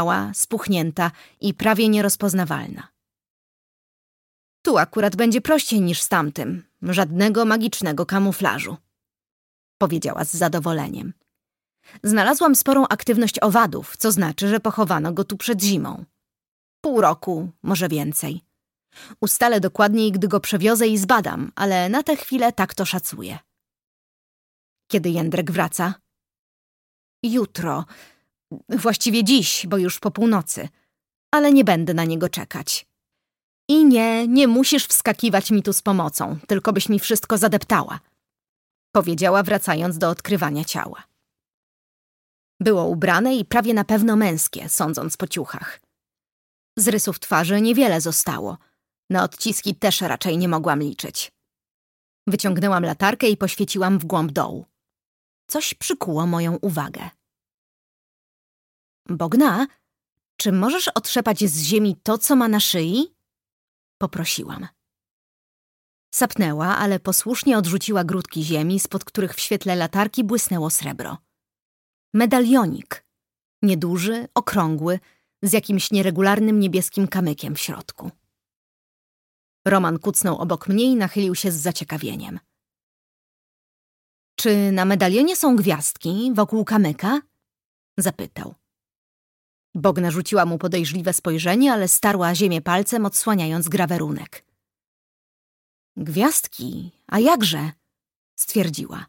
Mała, spuchnięta i prawie nierozpoznawalna. Tu akurat będzie prościej niż z tamtym. Żadnego magicznego kamuflażu. Powiedziała z zadowoleniem. Znalazłam sporą aktywność owadów, co znaczy, że pochowano go tu przed zimą. Pół roku, może więcej. Ustalę dokładniej, gdy go przewiozę i zbadam, ale na tę chwilę tak to szacuję. Kiedy Jędrek wraca? Jutro. Właściwie dziś, bo już po północy. Ale nie będę na niego czekać. I nie, nie musisz wskakiwać mi tu z pomocą, tylko byś mi wszystko zadeptała. Powiedziała, wracając do odkrywania ciała. Było ubrane i prawie na pewno męskie, sądząc po ciuchach. Z rysów twarzy niewiele zostało. Na odciski też raczej nie mogłam liczyć. Wyciągnęłam latarkę i poświeciłam w głąb dołu. Coś przykuło moją uwagę. Bogna, czy możesz otrzepać z ziemi to, co ma na szyi? Poprosiłam. Sapnęła, ale posłusznie odrzuciła grudki ziemi, spod których w świetle latarki błysnęło srebro. Medalionik. Nieduży, okrągły, z jakimś nieregularnym niebieskim kamykiem w środku. Roman kucnął obok mnie i nachylił się z zaciekawieniem. Czy na medalionie są gwiazdki wokół kamyka? Zapytał. Bogna rzuciła mu podejrzliwe spojrzenie, ale starła ziemię palcem, odsłaniając grawerunek. Gwiazdki, a jakże? stwierdziła.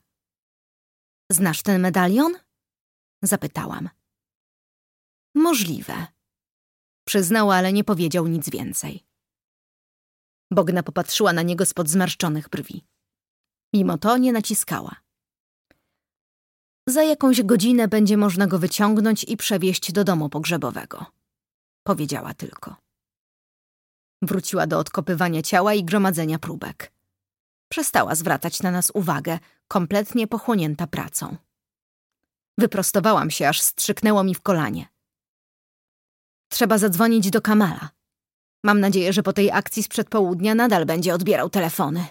Znasz ten medalion? Zapytałam. Możliwe. Przyznał, ale nie powiedział nic więcej. Bogna popatrzyła na niego spod zmarszczonych brwi. Mimo to nie naciskała. Za jakąś godzinę będzie można go wyciągnąć i przewieźć do domu pogrzebowego. Powiedziała tylko. Wróciła do odkopywania ciała i gromadzenia próbek. Przestała zwracać na nas uwagę, kompletnie pochłonięta pracą. Wyprostowałam się, aż strzyknęło mi w kolanie. Trzeba zadzwonić do Kamala. Mam nadzieję, że po tej akcji sprzed południa nadal będzie odbierał telefony.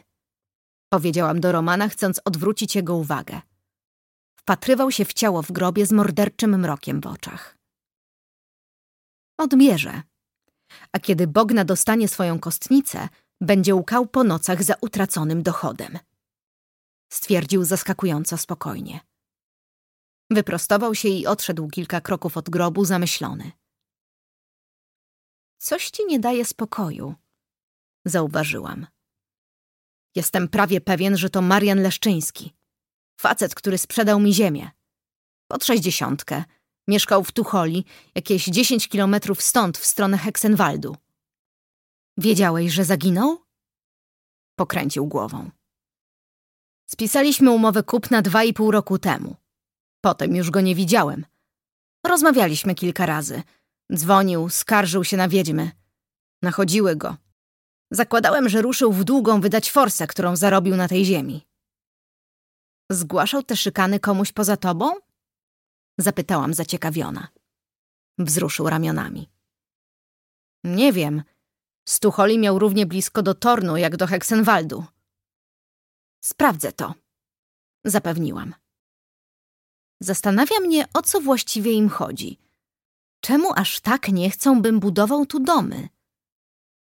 Powiedziałam do Romana, chcąc odwrócić jego uwagę. Wpatrywał się w ciało w grobie z morderczym mrokiem w oczach. Odbierze. A kiedy Bogna dostanie swoją kostnicę, będzie łkał po nocach za utraconym dochodem. Stwierdził zaskakująco spokojnie. Wyprostował się i odszedł kilka kroków od grobu, zamyślony. Coś ci nie daje spokoju, zauważyłam. Jestem prawie pewien, że to Marian Leszczyński. Facet, który sprzedał mi ziemię. Pod sześćdziesiątkę. Mieszkał w Tucholi, jakieś dziesięć kilometrów stąd, w stronę Heksenwaldu. Wiedziałeś, że zaginął? Pokręcił głową. Spisaliśmy umowę kupna dwa i pół roku temu. Potem już go nie widziałem. Rozmawialiśmy kilka razy. Dzwonił, skarżył się na wiedźmy. Nachodziły go. Zakładałem, że ruszył w długą wydać forsę, którą zarobił na tej ziemi. Zgłaszał te szykany komuś poza tobą? Zapytałam zaciekawiona. Wzruszył ramionami. Nie wiem. Stucholi miał równie blisko do Tornu, jak do Heksenwaldu. Sprawdzę to, zapewniłam. Zastanawia mnie, o co właściwie im chodzi. Czemu aż tak nie chcą, bym budował tu domy?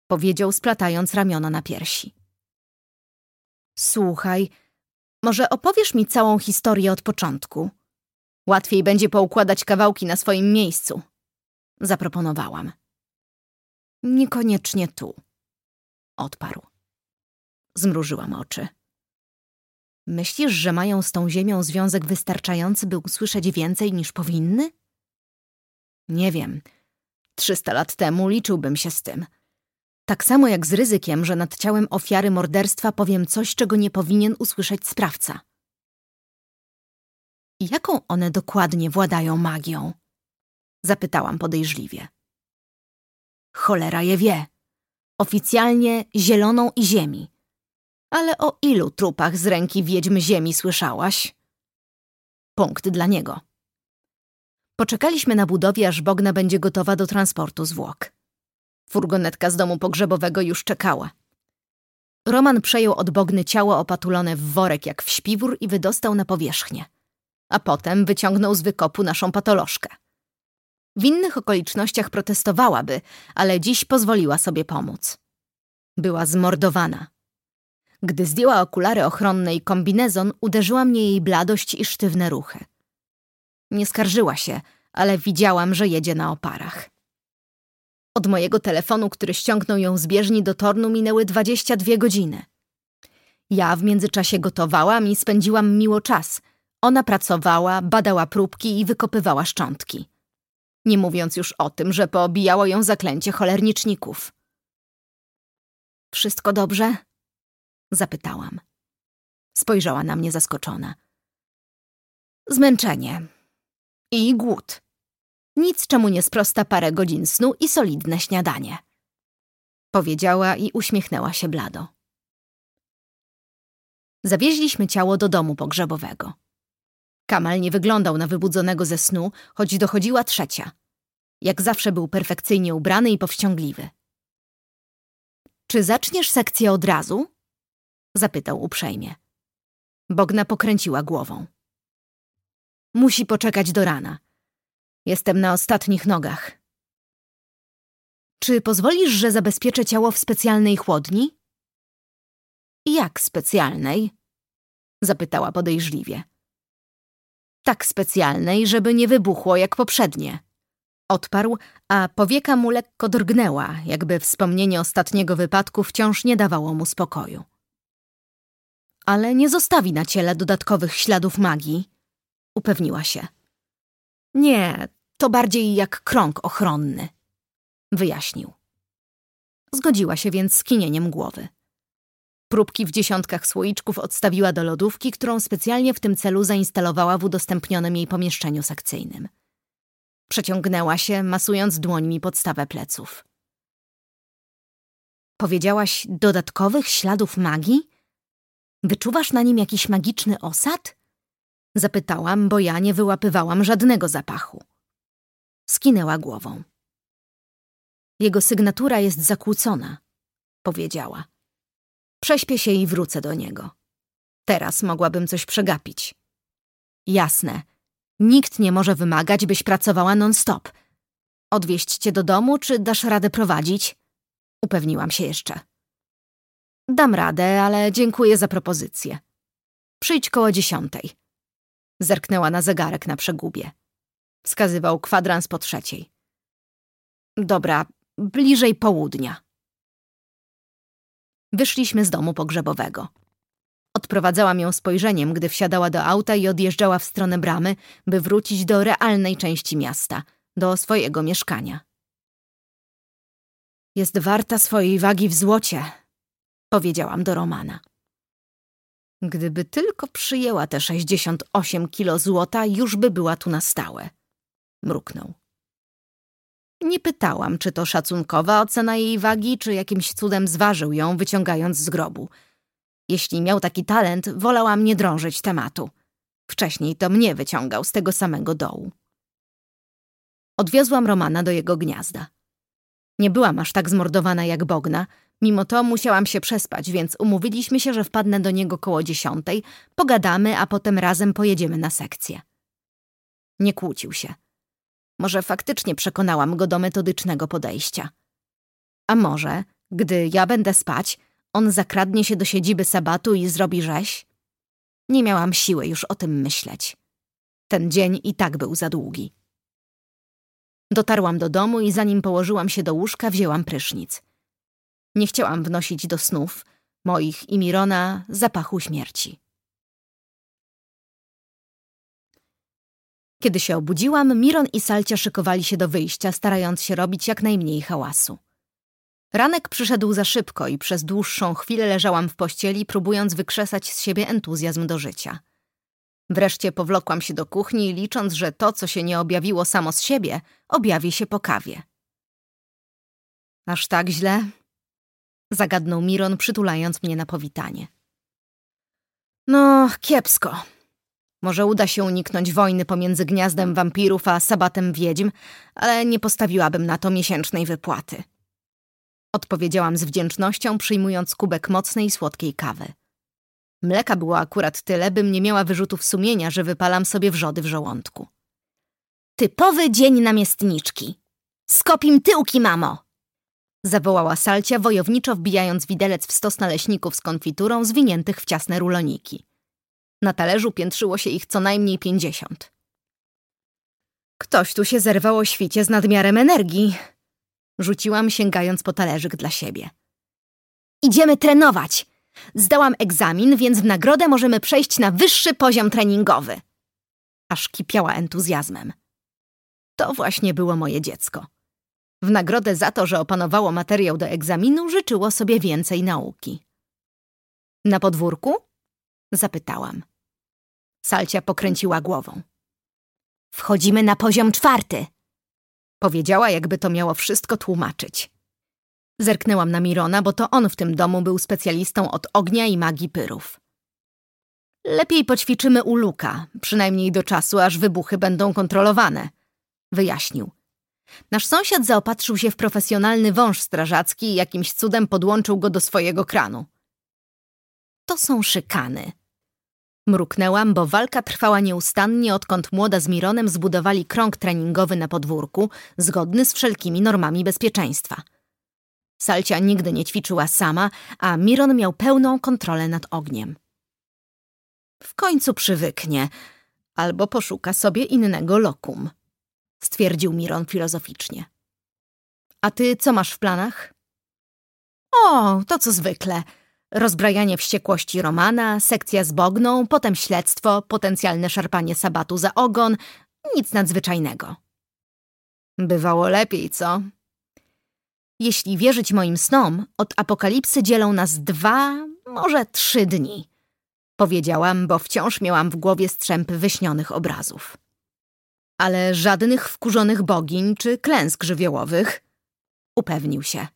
Powiedział, splatając ramiona na piersi. Słuchaj, może opowiesz mi całą historię od początku? Łatwiej będzie poukładać kawałki na swoim miejscu. Zaproponowałam. Niekoniecznie tu. Odparł. Zmrużyłam oczy. Myślisz, że mają z tą ziemią związek wystarczający, by usłyszeć więcej niż powinny? Nie wiem. Trzysta lat temu liczyłbym się z tym. Tak samo jak z ryzykiem, że nad ciałem ofiary morderstwa powiem coś, czego nie powinien usłyszeć sprawca. Jaką one dokładnie władają magią? Zapytałam podejrzliwie. Cholera je wie. Oficjalnie zieloną i ziemi. Ale o ilu trupach z ręki wiedźmy ziemi słyszałaś? Punkt dla niego. Poczekaliśmy na budowie, aż Bogna będzie gotowa do transportu zwłok. Furgonetka z domu pogrzebowego już czekała. Roman przejął od Bogny ciało opatulone w worek jak w śpiwór i wydostał na powierzchnię. A potem wyciągnął z wykopu naszą patolożkę. W innych okolicznościach protestowałaby, ale dziś pozwoliła sobie pomóc. Była zmordowana. Gdy zdjęła okulary ochronne i kombinezon, uderzyła mnie jej bladość i sztywne ruchy. Nie skarżyła się, ale widziałam, że jedzie na oparach. Od mojego telefonu, który ściągnął ją z bieżni do tornu, minęły 22 godziny. Ja w międzyczasie gotowałam i spędziłam miło czas. Ona pracowała, badała próbki i wykopywała szczątki. Nie mówiąc już o tym, że poobijało ją zaklęcie cholerniczników. Wszystko dobrze? Zapytałam. Spojrzała na mnie zaskoczona. Zmęczenie. I głód. Nic, czemu nie sprosta parę godzin snu i solidne śniadanie. Powiedziała i uśmiechnęła się blado. Zawieźliśmy ciało do domu pogrzebowego. Kamal nie wyglądał na wybudzonego ze snu, choć dochodziła trzecia. Jak zawsze był perfekcyjnie ubrany i powściągliwy. Czy zaczniesz sekcję od razu? Zapytał uprzejmie. Bogna pokręciła głową. Musi poczekać do rana. Jestem na ostatnich nogach. Czy pozwolisz, że zabezpieczę ciało w specjalnej chłodni? Jak specjalnej? Zapytała podejrzliwie. Tak specjalnej, żeby nie wybuchło jak poprzednie. Odparł, a powieka mu lekko drgnęła, jakby wspomnienie ostatniego wypadku wciąż nie dawało mu spokoju. Ale nie zostawi na ciele dodatkowych śladów magii, upewniła się. Nie, to bardziej jak krąg ochronny, wyjaśnił. Zgodziła się więc z kinieniem głowy. Próbki w dziesiątkach słoiczków odstawiła do lodówki, którą specjalnie w tym celu zainstalowała w udostępnionym jej pomieszczeniu sekcyjnym. Przeciągnęła się, masując dłońmi podstawę pleców. Powiedziałaś dodatkowych śladów magii? Wyczuwasz na nim jakiś magiczny osad? Zapytałam, bo ja nie wyłapywałam żadnego zapachu. Skinęła głową. Jego sygnatura jest zakłócona, powiedziała. Prześpię się i wrócę do niego. Teraz mogłabym coś przegapić. Jasne. Nikt nie może wymagać, byś pracowała non-stop. Odwieźć cię do domu, czy dasz radę prowadzić? Upewniłam się jeszcze. Dam radę, ale dziękuję za propozycję. Przyjdź koło dziesiątej. Zerknęła na zegarek na przegubie. Wskazywał kwadrans po trzeciej. Dobra, bliżej południa. Wyszliśmy z domu pogrzebowego. Odprowadzałam ją spojrzeniem, gdy wsiadała do auta i odjeżdżała w stronę bramy, by wrócić do realnej części miasta, do swojego mieszkania. Jest warta swojej wagi w złocie, powiedziałam do Romana. Gdyby tylko przyjęła te 68 kilo złota, już by była tu na stałe. Mruknął. Nie pytałam, czy to szacunkowa ocena jej wagi, czy jakimś cudem zważył ją, wyciągając z grobu. Jeśli miał taki talent, wolałam nie drążyć tematu. Wcześniej to mnie wyciągał z tego samego dołu. Odwiozłam Romana do jego gniazda. Nie byłam aż tak zmordowana jak Bogna, mimo to musiałam się przespać, więc umówiliśmy się, że wpadnę do niego koło dziesiątej, pogadamy, a potem razem pojedziemy na sekcję. Nie kłócił się. Może faktycznie przekonałam go do metodycznego podejścia. A może, gdy ja będę spać, on zakradnie się do siedziby sabatu i zrobi rzeź? Nie miałam siły już o tym myśleć. Ten dzień i tak był za długi. Dotarłam do domu i zanim położyłam się do łóżka, wzięłam prysznic. Nie chciałam wnosić do snów, moich i Mirona, zapachu śmierci. Kiedy się obudziłam, Miron i Salcia szykowali się do wyjścia, starając się robić jak najmniej hałasu. Ranek przyszedł za szybko i przez dłuższą chwilę leżałam w pościeli, próbując wykrzesać z siebie entuzjazm do życia. Wreszcie powlokłam się do kuchni, licząc, że to, co się nie objawiło samo z siebie, objawi się po kawie. Aż tak źle? Zagadnął Miron, przytulając mnie na powitanie. No, kiepsko. Może uda się uniknąć wojny pomiędzy gniazdem wampirów a sabatem wiedźm, ale nie postawiłabym na to miesięcznej wypłaty. Odpowiedziałam z wdzięcznością, przyjmując kubek mocnej słodkiej kawy. Mleka było akurat tyle, bym nie miała wyrzutów sumienia, że wypalam sobie wrzody w żołądku. Typowy dzień namiestniczki. Skopim tyłki, mamo! Zawołała Salcia, wojowniczo wbijając widelec w stos naleśników z konfiturą zwiniętych w ciasne ruloniki. Na talerzu piętrzyło się ich co najmniej pięćdziesiąt. Ktoś tu się zerwał o świcie z nadmiarem energii. Rzuciłam, sięgając po talerzyk dla siebie. Idziemy trenować! Zdałam egzamin, więc w nagrodę możemy przejść na wyższy poziom treningowy. Aż kipiała entuzjazmem. To właśnie było moje dziecko. W nagrodę za to, że opanowało materiał do egzaminu, życzyło sobie więcej nauki. Na podwórku? Zapytałam. Salcia pokręciła głową. Wchodzimy na poziom czwarty. Powiedziała, jakby to miało wszystko tłumaczyć. Zerknęłam na Mirona, bo to on w tym domu był specjalistą od ognia i magii pyrów. Lepiej poćwiczymy u Luka, przynajmniej do czasu, aż wybuchy będą kontrolowane, wyjaśnił. Nasz sąsiad zaopatrzył się w profesjonalny wąż strażacki i jakimś cudem podłączył go do swojego kranu. To są szykany. Mruknęłam, bo walka trwała nieustannie, odkąd młoda z Mironem zbudowali krąg treningowy na podwórku, zgodny z wszelkimi normami bezpieczeństwa. Salcia nigdy nie ćwiczyła sama, a Miron miał pełną kontrolę nad ogniem. W końcu przywyknie, albo poszuka sobie innego lokum, stwierdził Miron filozoficznie. A ty co masz w planach? O, to co zwykle. Rozbrajanie wściekłości Romana, sekcja z Bogną, potem śledztwo, potencjalne szarpanie sabatu za ogon. Nic nadzwyczajnego. Bywało lepiej, co? Jeśli wierzyć moim snom, od apokalipsy dzielą nas dwa, może trzy dni. Powiedziałam, bo wciąż miałam w głowie strzępy wyśnionych obrazów. Ale żadnych wkurzonych bogiń czy klęsk żywiołowych, upewnił się.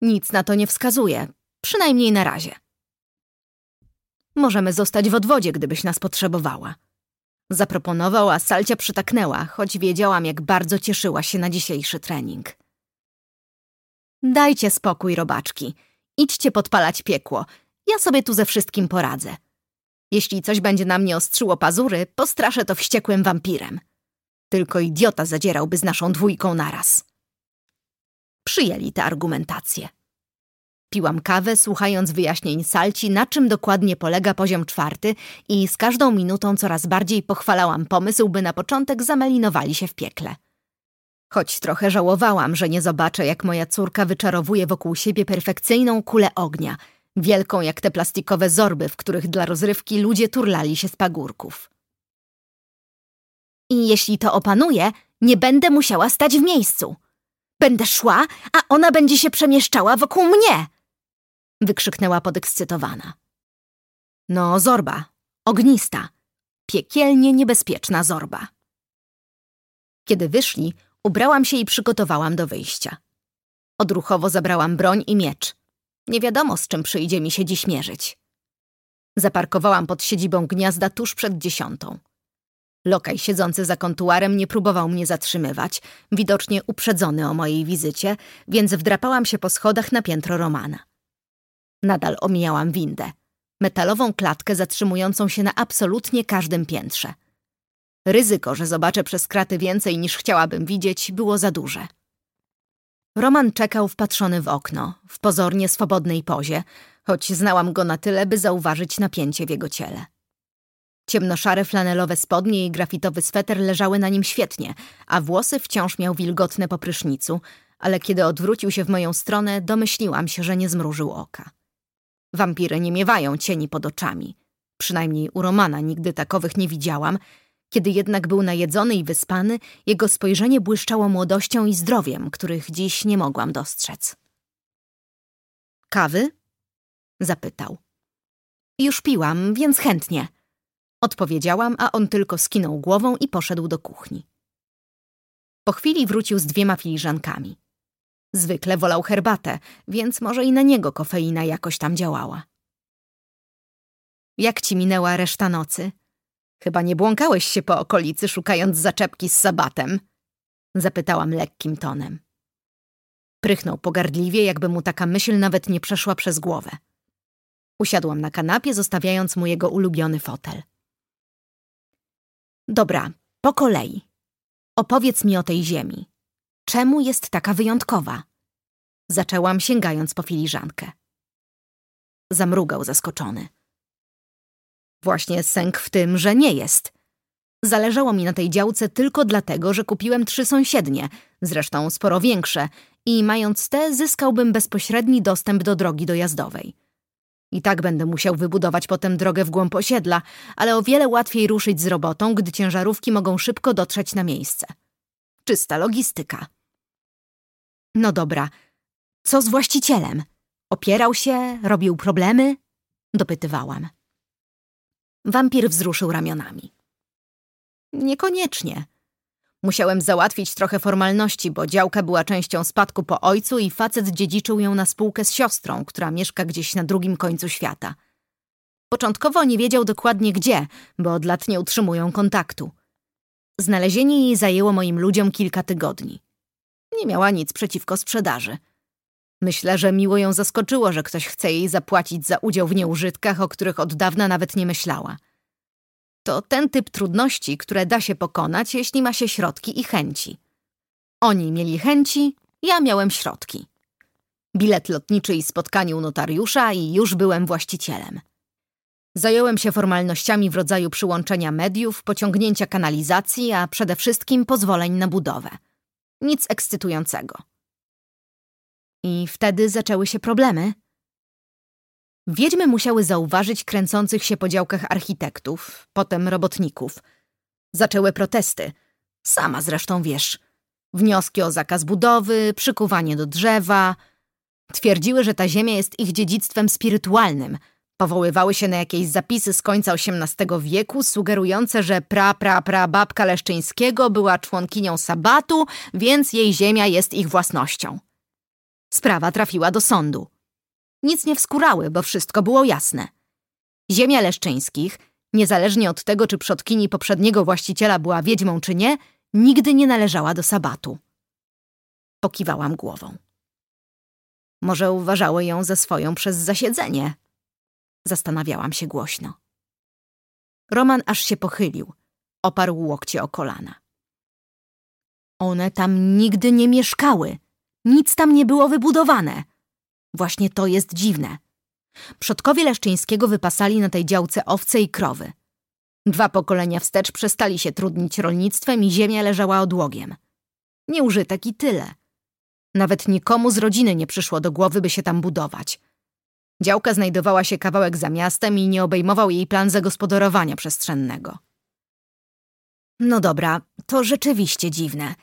Nic na to nie wskazuje, przynajmniej na razie. Możemy zostać w odwodzie, gdybyś nas potrzebowała. Zaproponował, a Salcia przytaknęła, choć wiedziałam, jak bardzo cieszyła się na dzisiejszy trening. Dajcie spokój, robaczki. Idźcie podpalać piekło. Ja sobie tu ze wszystkim poradzę. Jeśli coś będzie na mnie ostrzyło pazury, postraszę to wściekłym wampirem. Tylko idiota zadzierałby z naszą dwójką naraz. Przyjęli tę argumentację. Piłam kawę, słuchając wyjaśnień Salci, na czym dokładnie polega poziom czwarty i z każdą minutą coraz bardziej pochwalałam pomysł, by na początek zamelinowali się w piekle. Choć trochę żałowałam, że nie zobaczę, jak moja córka wyczarowuje wokół siebie perfekcyjną kulę ognia, wielką jak te plastikowe zorby, w których dla rozrywki ludzie turlali się z pagórków. I jeśli to opanuję, nie będę musiała stać w miejscu. Będę szła, a ona będzie się przemieszczała wokół mnie! Wykrzyknęła podekscytowana. No, zorba. Ognista. Piekielnie niebezpieczna zorba. Kiedy wyszli, ubrałam się i przygotowałam do wyjścia. Odruchowo zabrałam broń i miecz. Nie wiadomo, z czym przyjdzie mi się dziś mierzyć. Zaparkowałam pod siedzibą gniazda tuż przed dziesiątą. Lokaj siedzący za kontuarem nie próbował mnie zatrzymywać, widocznie uprzedzony o mojej wizycie, więc wdrapałam się po schodach na piętro Romana. Nadal omijałam windę, metalową klatkę zatrzymującą się na absolutnie każdym piętrze. Ryzyko, że zobaczę przez kraty więcej niż chciałabym widzieć, było za duże. Roman czekał wpatrzony w okno, w pozornie swobodnej pozie, choć znałam go na tyle, by zauważyć napięcie w jego ciele. Ciemnoszare flanelowe spodnie i grafitowy sweter leżały na nim świetnie, a włosy wciąż miał wilgotne po prysznicu, ale kiedy odwrócił się w moją stronę, domyśliłam się, że nie zmrużył oka. Wampiry nie miewają cieni pod oczami. Przynajmniej u Romana nigdy takowych nie widziałam. Kiedy jednak był najedzony i wyspany, jego spojrzenie błyszczało młodością i zdrowiem, których dziś nie mogłam dostrzec. Kawy? Zapytał. Już piłam, więc chętnie. Odpowiedziałam, a on tylko skinął głową i poszedł do kuchni. Po chwili wrócił z dwiema filiżankami. Zwykle wolał herbatę, więc może i na niego kofeina jakoś tam działała. Jak ci minęła reszta nocy? Chyba nie błąkałeś się po okolicy, szukając zaczepki z sabatem? Zapytałam lekkim tonem. Prychnął pogardliwie, jakby mu taka myśl nawet nie przeszła przez głowę. Usiadłam na kanapie, zostawiając mu jego ulubiony fotel. Dobra, po kolei. Opowiedz mi o tej ziemi. Czemu jest taka wyjątkowa? Zaczęłam sięgając po filiżankę. Zamrugał zaskoczony. Właśnie sęk w tym, że nie jest. Zależało mi na tej działce tylko dlatego, że kupiłem trzy sąsiednie, zresztą sporo większe, i mając te zyskałbym bezpośredni dostęp do drogi dojazdowej. I tak będę musiał wybudować potem drogę w głąb osiedla, ale o wiele łatwiej ruszyć z robotą, gdy ciężarówki mogą szybko dotrzeć na miejsce. Czysta logistyka. No dobra, co z właścicielem? Opierał się, robił problemy? Dopytywałam. Wampir wzruszył ramionami. Niekoniecznie. Musiałem załatwić trochę formalności, bo działka była częścią spadku po ojcu i facet dziedziczył ją na spółkę z siostrą, która mieszka gdzieś na drugim końcu świata. Początkowo nie wiedział dokładnie gdzie, bo od lat nie utrzymują kontaktu. Znalezienie jej zajęło moim ludziom kilka tygodni. Nie miała nic przeciwko sprzedaży. Myślę, że miło ją zaskoczyło, że ktoś chce jej zapłacić za udział w nieużytkach, o których od dawna nawet nie myślała. To ten typ trudności, które da się pokonać, jeśli ma się środki i chęci. Oni mieli chęci, ja miałem środki. Bilet lotniczy i spotkanie u notariusza i już byłem właścicielem. Zająłem się formalnościami w rodzaju przyłączenia mediów, pociągnięcia kanalizacji, a przede wszystkim pozwoleń na budowę. Nic ekscytującego. I wtedy zaczęły się problemy. Wiedźmy musiały zauważyć kręcących się po działkach architektów, potem robotników. Zaczęły protesty. Sama zresztą wiesz. Wnioski o zakaz budowy, przykuwanie do drzewa. Twierdziły, że ta ziemia jest ich dziedzictwem spirytualnym. Powoływały się na jakieś zapisy z końca XVIII wieku, sugerujące, że pra, pra, pra babka Leszczyńskiego była członkinią sabatu, więc jej ziemia jest ich własnością. Sprawa trafiła do sądu. Nic nie wskórały, bo wszystko było jasne. Ziemia Leszczyńskich, niezależnie od tego, czy przodkini poprzedniego właściciela była wiedźmą czy nie, nigdy nie należała do sabatu. Pokiwałam głową. Może uważały ją za swoją przez zasiedzenie? Zastanawiałam się głośno. Roman aż się pochylił, oparł łokcie o kolana. One tam nigdy nie mieszkały. Nic tam nie było wybudowane. Właśnie to jest dziwne. Przodkowie Leszczyńskiego wypasali na tej działce owce i krowy. Dwa pokolenia wstecz przestali się trudnić rolnictwem i ziemia leżała odłogiem. Nieużytek i tyle. Nawet nikomu z rodziny nie przyszło do głowy, by się tam budować. Działka znajdowała się kawałek za miastem i nie obejmował jej plan zagospodarowania przestrzennego. No dobra, to rzeczywiście dziwne.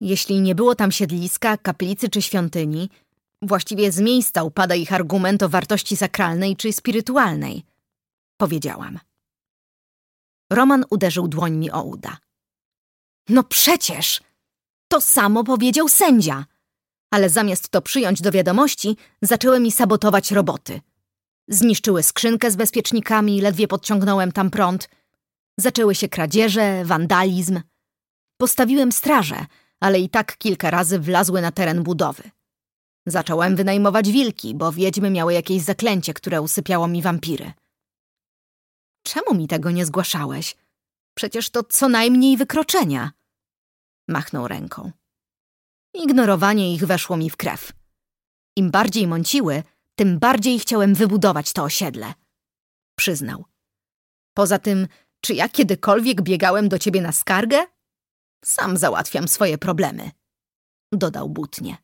Jeśli nie było tam siedliska, kaplicy czy świątyni, Właściwie z miejsca upada ich argument o wartości sakralnej czy spirytualnej. Powiedziałam. Roman uderzył dłońmi o uda. No przecież! To samo powiedział sędzia. Ale zamiast to przyjąć do wiadomości, zaczęły mi sabotować roboty. Zniszczyły skrzynkę z bezpiecznikami, ledwie podciągnąłem tam prąd. Zaczęły się kradzieże, wandalizm. Postawiłem straże, ale i tak kilka razy wlazły na teren budowy. Zacząłem wynajmować wilki, bo wiedźmy miały jakieś zaklęcie, które usypiało mi wampiry. Czemu mi tego nie zgłaszałeś? Przecież to co najmniej wykroczenia. Machnął ręką. Ignorowanie ich weszło mi w krew. Im bardziej mąciły, tym bardziej chciałem wybudować to osiedle. Przyznał. Poza tym, czy ja kiedykolwiek biegałem do ciebie na skargę? Sam załatwiam swoje problemy. Dodał butnie.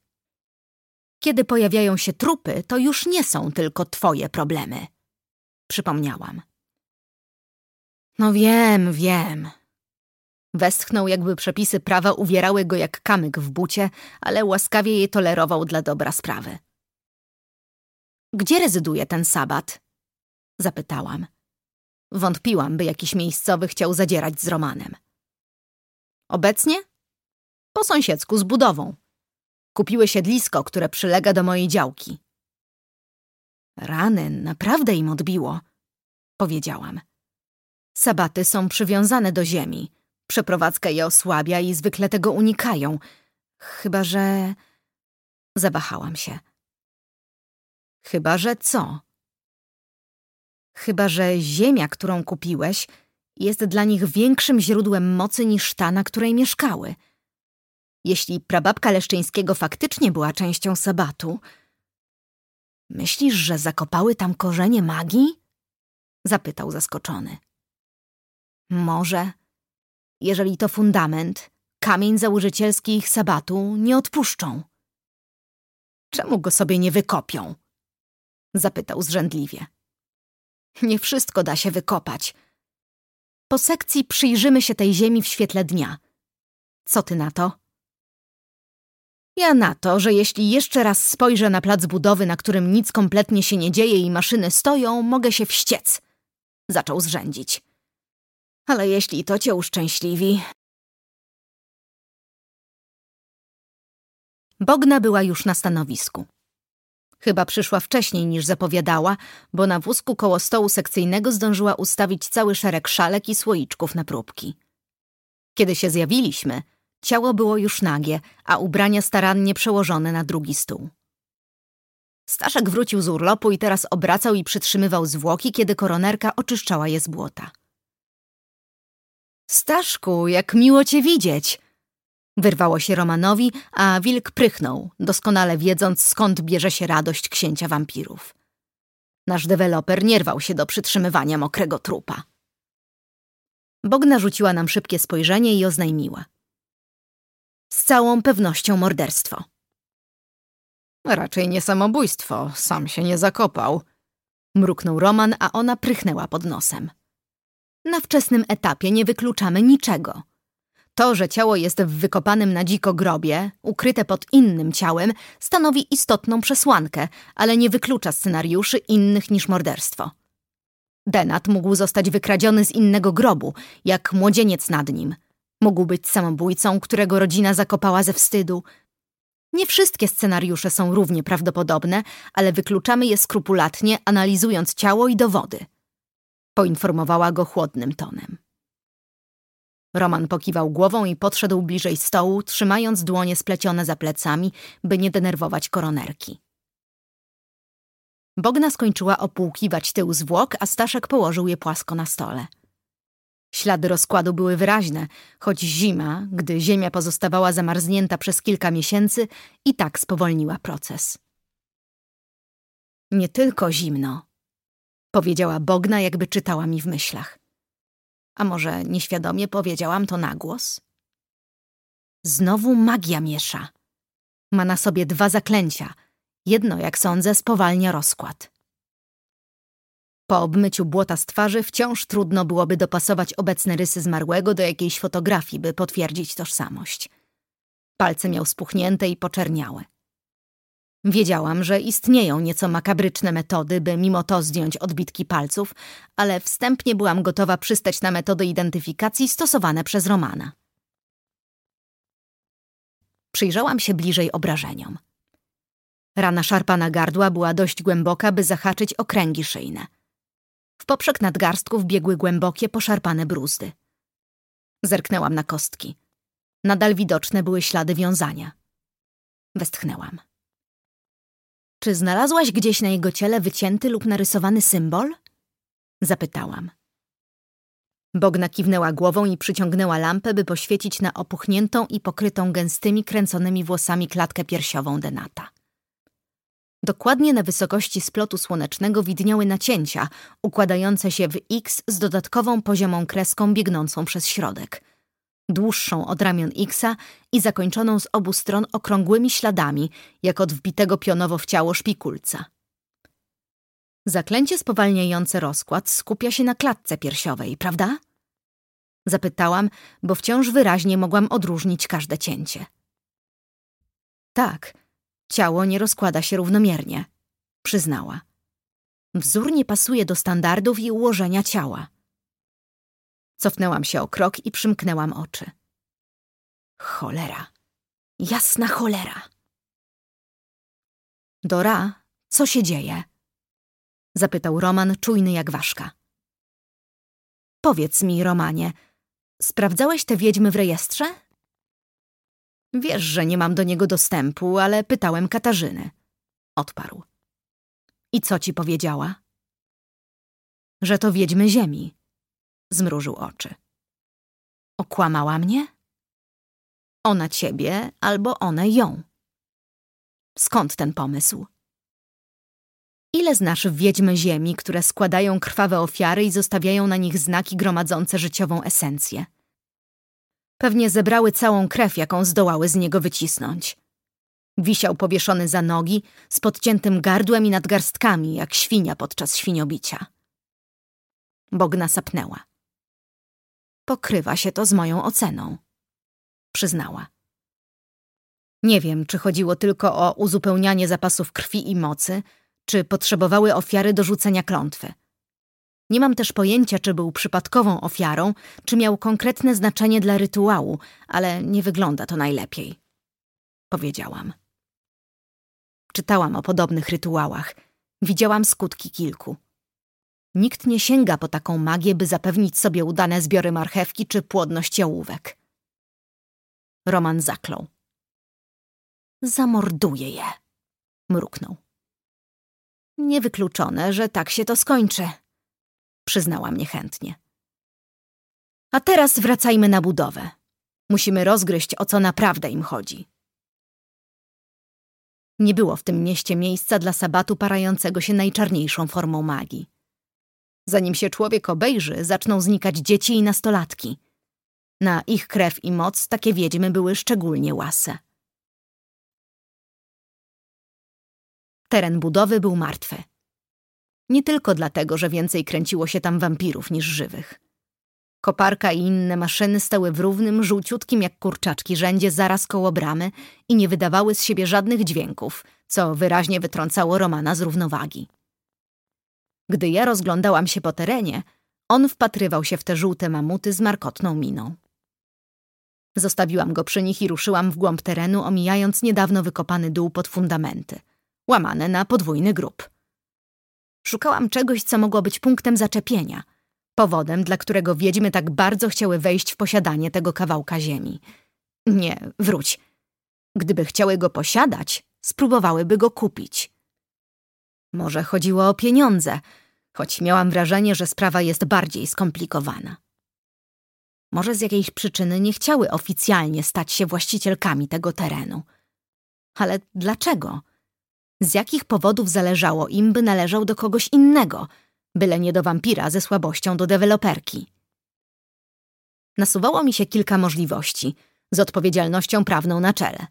Kiedy pojawiają się trupy, to już nie są tylko twoje problemy. Przypomniałam. No wiem, wiem. Westchnął, jakby przepisy prawa uwierały go jak kamyk w bucie, ale łaskawie je tolerował dla dobra sprawy. Gdzie rezyduje ten sabat? Zapytałam. Wątpiłam, by jakiś miejscowy chciał zadzierać z Romanem. Obecnie? Po sąsiedzku z budową. Kupiły siedlisko, które przylega do mojej działki. Rany, naprawdę im odbiło, powiedziałam. Sabaty są przywiązane do ziemi. Przeprowadzka je osłabia i zwykle tego unikają. Chyba, że... Zawahałam się. Chyba, że co? Chyba, że ziemia, którą kupiłeś, jest dla nich większym źródłem mocy niż ta, na której mieszkały. Jeśli prababka Leszczyńskiego faktycznie była częścią sabatu, myślisz, że zakopały tam korzenie magii? Zapytał zaskoczony. Może, jeżeli to fundament, kamień założycielski ich sabatu nie odpuszczą. Czemu go sobie nie wykopią? Zapytał zrzędliwie. Nie wszystko da się wykopać. Po sekcji przyjrzymy się tej ziemi w świetle dnia. Co ty na to? Ja na to, że jeśli jeszcze raz spojrzę na plac budowy, na którym nic kompletnie się nie dzieje i maszyny stoją, mogę się wściec. Zaczął zrzędzić. Ale jeśli to cię uszczęśliwi... Bogna była już na stanowisku. Chyba przyszła wcześniej niż zapowiadała, bo na wózku koło stołu sekcyjnego zdążyła ustawić cały szereg szalek i słoiczków na próbki. Kiedy się zjawiliśmy, ciało było już nagie, a ubrania starannie przełożone na drugi stół. Staszek wrócił z urlopu i teraz obracał i przytrzymywał zwłoki, kiedy koronerka oczyszczała je z błota. Staszku, jak miło cię widzieć! Wyrwało się Romanowi, a wilk prychnął, doskonale wiedząc, skąd bierze się radość księcia wampirów. Nasz deweloper nie rwał się do przytrzymywania mokrego trupa. Bogna rzuciła nam szybkie spojrzenie i oznajmiła. Z całą pewnością morderstwo. Raczej nie samobójstwo, sam się nie zakopał. Mruknął Roman, a ona prychnęła pod nosem. Na wczesnym etapie nie wykluczamy niczego. To, że ciało jest w wykopanym na dziko grobie, ukryte pod innym ciałem, stanowi istotną przesłankę, ale nie wyklucza scenariuszy innych niż morderstwo. Denat mógł zostać wykradziony z innego grobu, jak młodzieniec nad nim. Mógł być samobójcą, którego rodzina zakopała ze wstydu. Nie wszystkie scenariusze są równie prawdopodobne, ale wykluczamy je skrupulatnie, analizując ciało i dowody. Poinformowała go chłodnym tonem. Roman pokiwał głową i podszedł bliżej stołu, trzymając dłonie splecione za plecami, by nie denerwować koronerki. Bogna skończyła opłukiwać tył zwłok, a Staszek położył je płasko na stole. Ślady rozkładu były wyraźne, choć zima, gdy ziemia pozostawała zamarznięta przez kilka miesięcy, i tak spowolniła proces. Nie tylko zimno, powiedziała Bogna, jakby czytała mi w myślach. A może nieświadomie powiedziałam to na głos? Znowu magia miesza. Ma na sobie dwa zaklęcia. Jedno, jak sądzę, spowalnia rozkład. Po obmyciu błota z twarzy wciąż trudno byłoby dopasować obecne rysy zmarłego do jakiejś fotografii, by potwierdzić tożsamość. Palce miał spuchnięte i poczerniałe. Wiedziałam, że istnieją nieco makabryczne metody, by mimo to zdjąć odbitki palców, ale wstępnie byłam gotowa przystać na metody identyfikacji stosowane przez Romana. Przyjrzałam się bliżej obrażeniom. Rana szarpana gardła była dość głęboka, by zahaczyć okręgi szyjne. W poprzek nadgarstków biegły głębokie, poszarpane bruzdy. Zerknęłam na kostki. Nadal widoczne były ślady wiązania. Westchnęłam. Czy znalazłaś gdzieś na jego ciele wycięty lub narysowany symbol? Zapytałam. Bogna kiwnęła głową i przyciągnęła lampę, by poświecić na opuchniętą i pokrytą gęstymi, kręconymi włosami klatkę piersiową Denata. Dokładnie na wysokości splotu słonecznego widniały nacięcia, układające się w X z dodatkową poziomą kreską biegnącą przez środek – dłuższą od ramion Xa i zakończoną z obu stron okrągłymi śladami, jak od wbitego pionowo w ciało szpikulca. Zaklęcie spowalniające rozkład skupia się na klatce piersiowej, prawda? Zapytałam, bo wciąż wyraźnie mogłam odróżnić każde cięcie. Tak, ciało nie rozkłada się równomiernie, przyznała. Wzór nie pasuje do standardów i ułożenia ciała. Cofnęłam się o krok i przymknęłam oczy. Cholera. Jasna cholera. Dora, co się dzieje? Zapytał Roman, czujny jak ważka. Powiedz mi, Romanie, sprawdzałeś te wiedźmy w rejestrze? Wiesz, że nie mam do niego dostępu, ale pytałem Katarzynę. Odparł. I co ci powiedziała? Że to wiedźmy ziemi Zmrużył oczy. Okłamała mnie? Ona ciebie, albo one ją. Skąd ten pomysł? Ile znasz wiedźmy ziemi, które składają krwawe ofiary i zostawiają na nich znaki gromadzące życiową esencję? Pewnie zebrały całą krew, jaką zdołały z niego wycisnąć. Wisiał powieszony za nogi, z podciętym gardłem i nadgarstkami, jak świnia podczas świniobicia. Bogna sapnęła. Pokrywa się to z moją oceną, przyznała. Nie wiem, czy chodziło tylko o uzupełnianie zapasów krwi i mocy, czy potrzebowały ofiary do rzucenia klątwy. Nie mam też pojęcia, czy był przypadkową ofiarą, czy miał konkretne znaczenie dla rytuału, ale nie wygląda to najlepiej. Powiedziałam. Czytałam o podobnych rytuałach. Widziałam skutki kilku. Nikt nie sięga po taką magię, by zapewnić sobie udane zbiory marchewki czy płodność jałówek. Roman zaklął. Zamorduję je, mruknął. Niewykluczone, że tak się to skończy, przyznała mnie chętnie. A teraz wracajmy na budowę. Musimy rozgryźć, o co naprawdę im chodzi. Nie było w tym mieście miejsca dla sabatu parającego się najczarniejszą formą magii. Zanim się człowiek obejrzy, zaczną znikać dzieci i nastolatki. Na ich krew i moc takie wiedźmy były szczególnie łase. Teren budowy był martwy. Nie tylko dlatego, że więcej kręciło się tam wampirów niż żywych. Koparka i inne maszyny stały w równym, żółciutkim jak kurczaczki rzędzie zaraz koło bramy i nie wydawały z siebie żadnych dźwięków, co wyraźnie wytrącało Romana z równowagi. Gdy ja rozglądałam się po terenie, on wpatrywał się w te żółte mamuty z markotną miną. Zostawiłam go przy nich i ruszyłam w głąb terenu, omijając niedawno wykopany dół pod fundamenty, łamane na podwójny grób. Szukałam czegoś, co mogło być punktem zaczepienia, powodem, dla którego wiedźmy tak bardzo chciały wejść w posiadanie tego kawałka ziemi. Nie, wróć. Gdyby chciały go posiadać, spróbowałyby go kupić. Może chodziło o pieniądze, choć miałam wrażenie, że sprawa jest bardziej skomplikowana. Może z jakiejś przyczyny nie chciały oficjalnie stać się właścicielkami tego terenu. Ale dlaczego? Z jakich powodów zależało im, by należał do kogoś innego, byle nie do wampira ze słabością do deweloperki? Nasuwało mi się kilka możliwości, z odpowiedzialnością prawną na czele.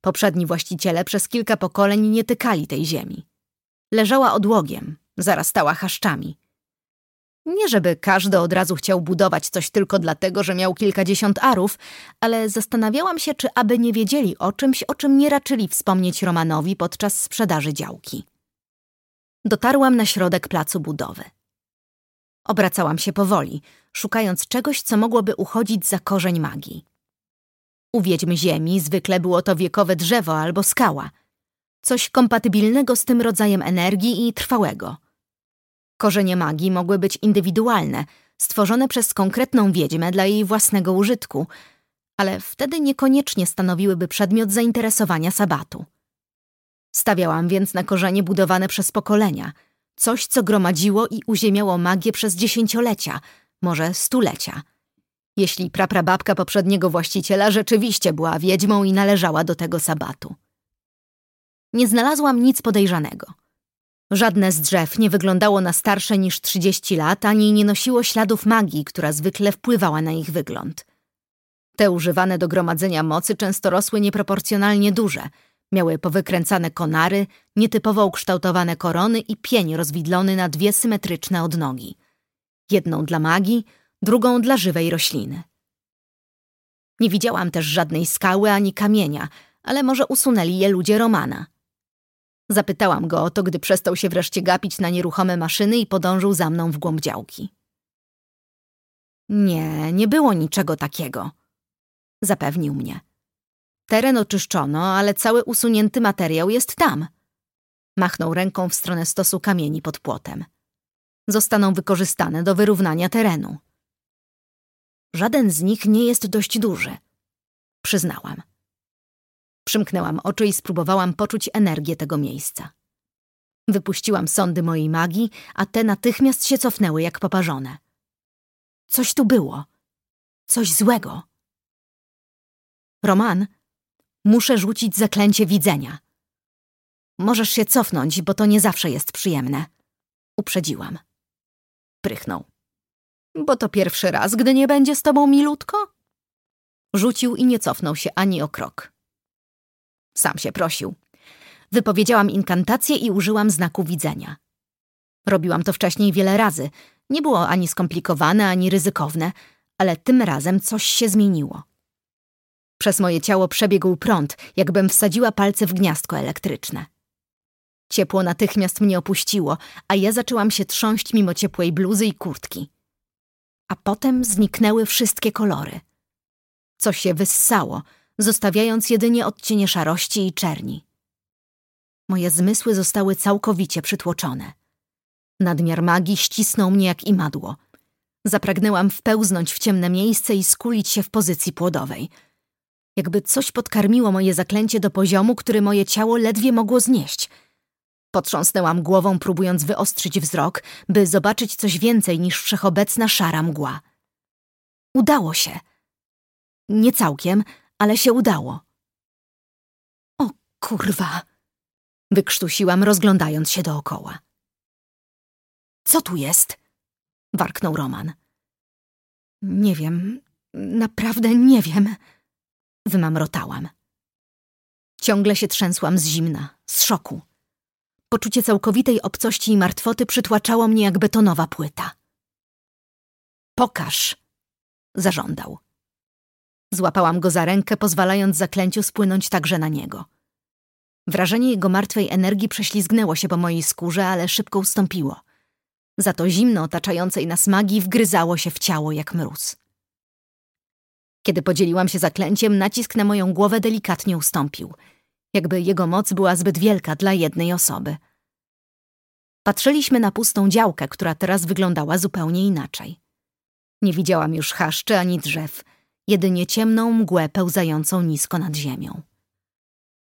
Poprzedni właściciele przez kilka pokoleń nie tykali tej ziemi. Leżała odłogiem, zarastała chaszczami. Nie żeby każdy od razu chciał budować coś tylko dlatego, że miał kilkadziesiąt arów, ale zastanawiałam się, czy aby nie wiedzieli o czymś, o czym nie raczyli wspomnieć Romanowi podczas sprzedaży działki. Dotarłam na środek placu budowy. Obracałam się powoli, szukając czegoś, co mogłoby uchodzić za korzeń magii. U wiedźm ziemi zwykle było to wiekowe drzewo albo skała. Coś kompatybilnego z tym rodzajem energii i trwałego. Korzenie magii mogły być indywidualne, stworzone przez konkretną wiedźmę dla jej własnego użytku, ale wtedy niekoniecznie stanowiłyby przedmiot zainteresowania sabatu. Stawiałam więc na korzenie budowane przez pokolenia, coś, co gromadziło i uziemiało magię przez dziesięciolecia, może stulecia. Jeśli praprababka poprzedniego właściciela rzeczywiście była wiedźmą i należała do tego sabatu. Nie znalazłam nic podejrzanego. Żadne z drzew nie wyglądało na starsze niż trzydzieści lat, ani nie nosiło śladów magii, która zwykle wpływała na ich wygląd. Te używane do gromadzenia mocy często rosły nieproporcjonalnie duże. Miały powykręcane konary, nietypowo ukształtowane korony i pień rozwidlony na dwie symetryczne odnogi. Jedną dla magii, drugą dla żywej rośliny. Nie widziałam też żadnej skały ani kamienia, ale może usunęli je ludzie Romana. Zapytałam go o to, gdy przestał się wreszcie gapić na nieruchome maszyny i podążył za mną w głąb działki. Nie, nie było niczego takiego, zapewnił mnie. Teren oczyszczono, ale cały usunięty materiał jest tam. Machnął ręką w stronę stosu kamieni pod płotem. Zostaną wykorzystane do wyrównania terenu. Żaden z nich nie jest dość duży, przyznałam. Przymknęłam oczy i spróbowałam poczuć energię tego miejsca. Wypuściłam sądy mojej magii, a te natychmiast się cofnęły jak poparzone. Coś tu było. Coś złego. Roman, muszę rzucić zaklęcie widzenia. Możesz się cofnąć, bo to nie zawsze jest przyjemne. Uprzedziłam. Prychnął. Bo to pierwszy raz, gdy nie będzie z tobą milutko? Rzucił i nie cofnął się ani o krok. Sam się prosił. Wypowiedziałam inkantację i użyłam znaku widzenia. Robiłam to wcześniej wiele razy. Nie było ani skomplikowane, ani ryzykowne, ale tym razem coś się zmieniło. Przez moje ciało przebiegł prąd, jakbym wsadziła palce w gniazdko elektryczne. Ciepło natychmiast mnie opuściło, a ja zaczęłam się trząść mimo ciepłej bluzy i kurtki. A potem zniknęły wszystkie kolory. Coś się wyssało, zostawiając jedynie odcienie szarości i czerni. Moje zmysły zostały całkowicie przytłoczone. Nadmiar magii ścisnął mnie jak imadło. Zapragnęłam wpełznąć w ciemne miejsce i skulić się w pozycji płodowej. Jakby coś podkarmiło moje zaklęcie do poziomu, który moje ciało ledwie mogło znieść. Potrząsnęłam głową, próbując wyostrzyć wzrok, by zobaczyć coś więcej niż wszechobecna szara mgła. Udało się. Nie całkiem, ale się udało. O kurwa! Wykrztusiłam, rozglądając się dookoła. Co tu jest? Warknął Roman. Nie wiem, naprawdę nie wiem. Wymamrotałam. Ciągle się trzęsłam z zimna, z szoku. Poczucie całkowitej obcości i martwoty przytłaczało mnie jak betonowa płyta. Pokaż, zażądał. Złapałam go za rękę, pozwalając zaklęciu spłynąć także na niego. Wrażenie jego martwej energii prześlizgnęło się po mojej skórze, ale szybko ustąpiło. Za to zimno otaczającej nas magii wgryzało się w ciało jak mróz. Kiedy podzieliłam się zaklęciem, nacisk na moją głowę delikatnie ustąpił, jakby jego moc była zbyt wielka dla jednej osoby. Patrzyliśmy na pustą działkę, która teraz wyglądała zupełnie inaczej. Nie widziałam już chaszczy ani drzew, jedynie ciemną mgłę pełzającą nisko nad ziemią.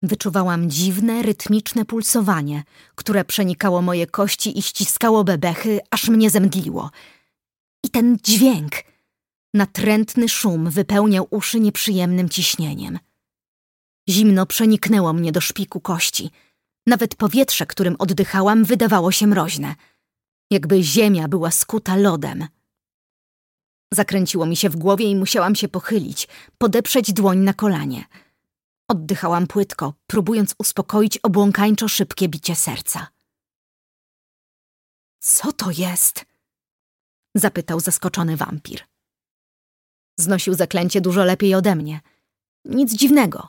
Wyczuwałam dziwne, rytmiczne pulsowanie, które przenikało moje kości i ściskało bebechy, aż mnie zemdliło. I ten dźwięk, natrętny szum wypełniał uszy nieprzyjemnym ciśnieniem. Zimno przeniknęło mnie do szpiku kości. Nawet powietrze, którym oddychałam, wydawało się mroźne. Jakby ziemia była skuta lodem. Zakręciło mi się w głowie i musiałam się pochylić, podeprzeć dłoń na kolanie – Oddychałam płytko, próbując uspokoić obłąkańczo szybkie bicie serca. Co to jest? Zapytał zaskoczony wampir. Znosił zaklęcie dużo lepiej ode mnie. Nic dziwnego.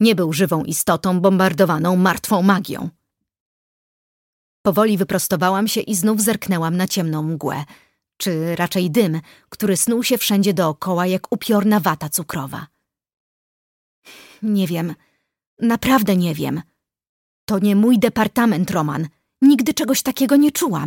Nie był żywą istotą bombardowaną martwą magią. Powoli wyprostowałam się i znów zerknęłam na ciemną mgłę, czy raczej dym, który snuł się wszędzie dookoła jak upiorna wata cukrowa. Nie wiem. Naprawdę nie wiem. To nie mój departament, Roman. Nigdy czegoś takiego nie czułam.